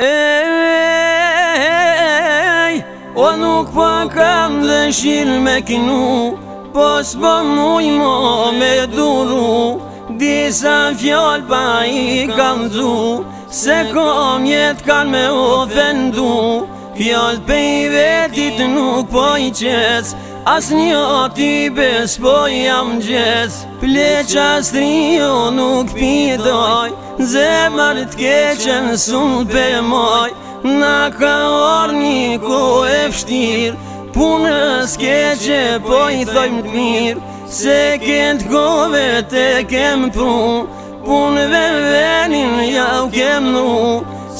Ej, o nuk pa po kam dhe shil me kinu Po s'po muj mo me duru Disa fjall pa i kam dhu Se kom jet kan me ofendu Fjall pe i vetit nuk po i qes As një ati bes po jam gjes Pleqa s'rio nuk pidoj Zemër të keqen sun për moj Na ka orë një ko e fështir Punës keqe po i thojmë të mirë Se këtë kove të kemë prun Punëve venin ja u kemë nu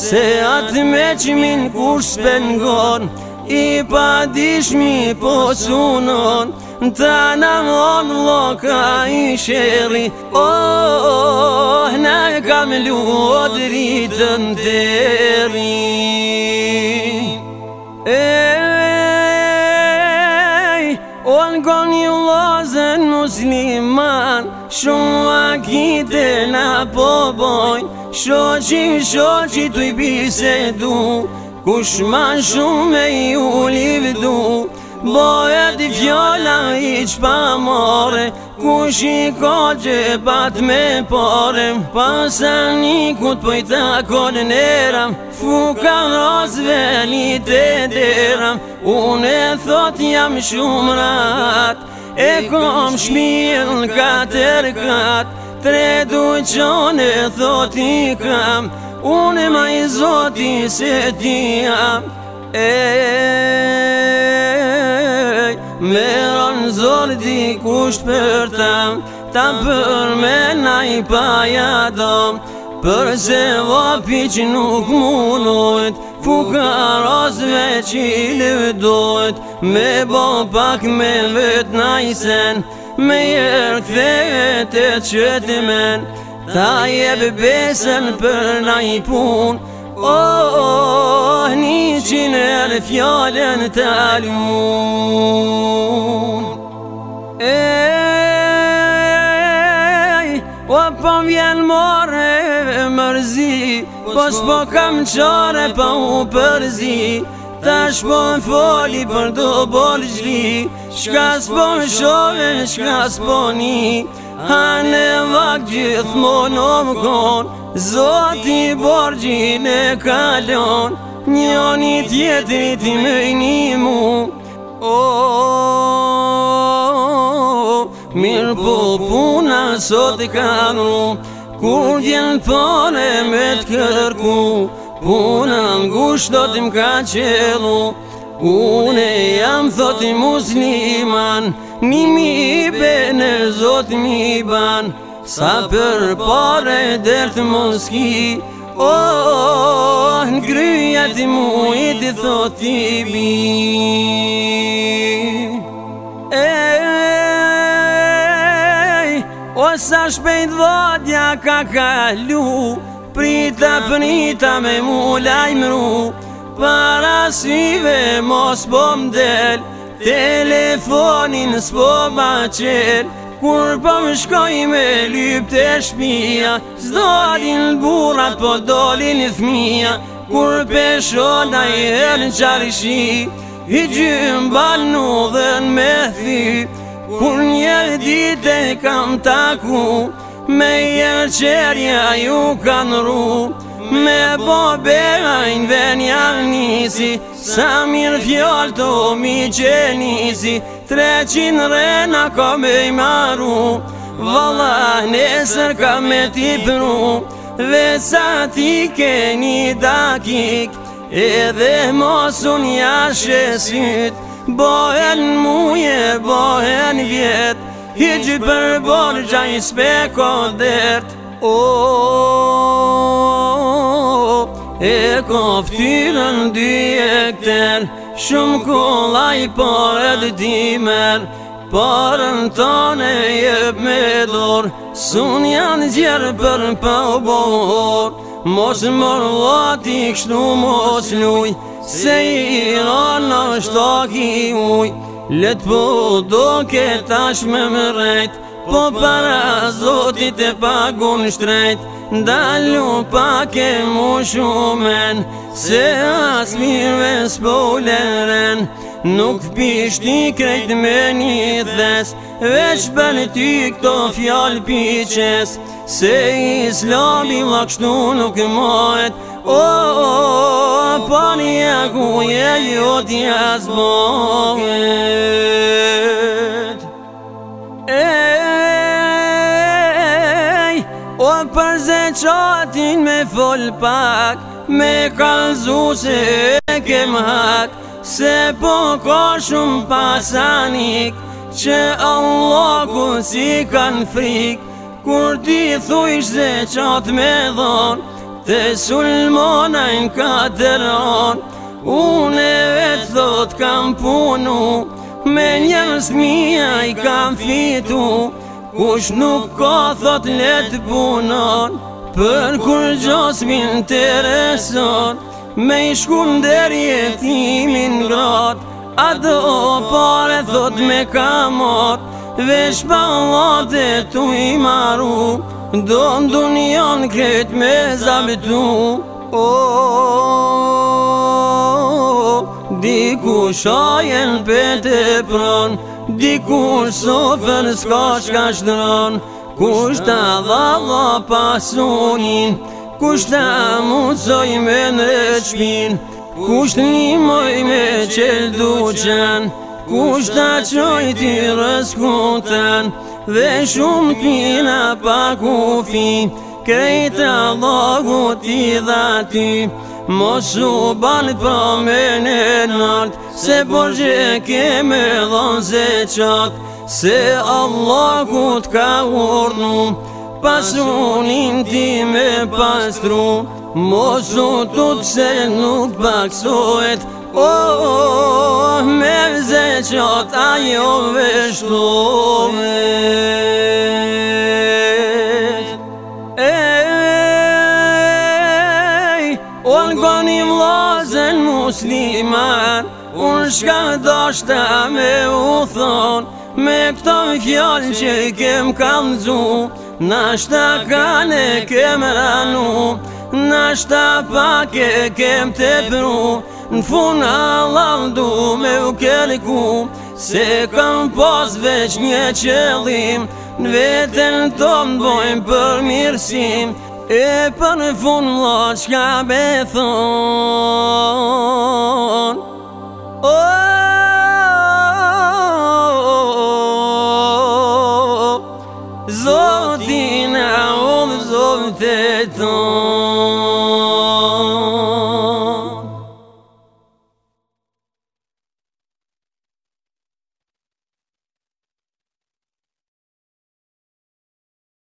Se atë me qimin kur shpengon I pa dishmi po sunon Të namon loka i shëri Oh, në kam luot rritën deri Ej, onë kon një lozen musliman Shumë akite në poboj Shoqi, shoqi të i bisedu Kush ma shumë e ju livdu Boja di fjolla i qpa more Ku shiko që e me pore Pasa nikut ku të pëjta nëram rozve një të deram Une thot jam shumë rat E kom shmijën në katër kat Tre duqone thot i kam Une ma i zoti se ti jam E e e kërë di kusht për të Ta për me na i pa Për se vapi që nuk munojt Fukar që i lëdojt Me bo pak me vet na i sen Me jërë këthe e të qëtë men Ta je besen për na i pun O, oh, o, oh, një qinë e në fjallën të alun O po, po vjen more mërzi Po, po s'po kam qare pa po u përzi Ta shpo në foli për do bolë Shka s'po në shove, shka s'po një Ha në vakë gjithë më në më konë Zoti borgjin e kalon Njonit jetrit i mëjnit sot i kanu Kur gjenë thone me të kërku Puna më gusht do t'im ka qelu Une jam thot i musliman Nimi i bene zot mi ban Sa për pare dërë moski O, oh, në kryja ti mu i ti thot i bin sa shpejt vodja ka kalu Prita prita me mu lajmru Para sive mos po mdel Telefonin s'po ma qel Kur po më shkoj me lyp të shpia Zdolin burat po dolin thmia Kur peshona i herë në qarishi I gjymë balnu dhe Kur një ditë e kam taku Me jërë qërja ju kanë ru Me po behaj në venja nisi Sa mirë fjollë të mi qenisi Treqin rena ka me i maru Valla nesër ka me ti pru Dhe sa ti ke një dakik Edhe mos unë jashe syt Bo e në mu Hi gjitë bërë bërë gja i speko O, e koftinë në dy e këtër Shumë kolla i po e dë dimër Parën të ne e për me dorë Sun janë gjërë për për Mos mërë lati kështu mos luj Se i rëllë në shtaki ujë Let po do ke tash me më rejt Po para zotit e pagun shtrejt Dallu pa ke mu shumen Se as mirve s'po leren Nuk pishti krejt me një dhes Vesh për ty këto fjall piches Se islami lakshtu nuk mojt O, o, një kuje jo t'ja o, për qatin me fol pak Me kalzu se kem hak Se po ka shumë pasanik Që Allah ku si kan frik Kur ti thuj shze qat me dhonë Te sulmona i në katëron Une vetë thot kam punu Me njërës mija i kam fitu Kush nuk ka thot letë punon Për kur gjos më intereson Me i shkum dhe rjetimin grat A do pare thot me kamot Vesh pa vate tu i maru Do në dunion kret me zabitu Diku shajen pëtë e pron Diku sofer s'ka shka shtron Kusht të dhalla pasunin Kusht të mucoj me në qpin Kusht një moj me qëllë duqen Kusht të qoj të rëskuten dhe shumë tina pa kufi Kajtë allohu ti dha ti Mosu banë pa po me në Se bërgje që me dhonë ze qat Se allohu t'ka urnu Pasunin ti me pastru Mosu t'u t'se nuk baksohet oh, oh, me vze që ta jo veshtove Musliman, unë shka dështë me u thonë Me këto i fjallë që i kem kam zu Na shta kane kem ranu Na shta pak e kem të pru Në fund Allah më du me u keliku Se kam pos veç një qëllim Në vetën të më bojmë për mirësim E për në fund lo që ka me thonë Oh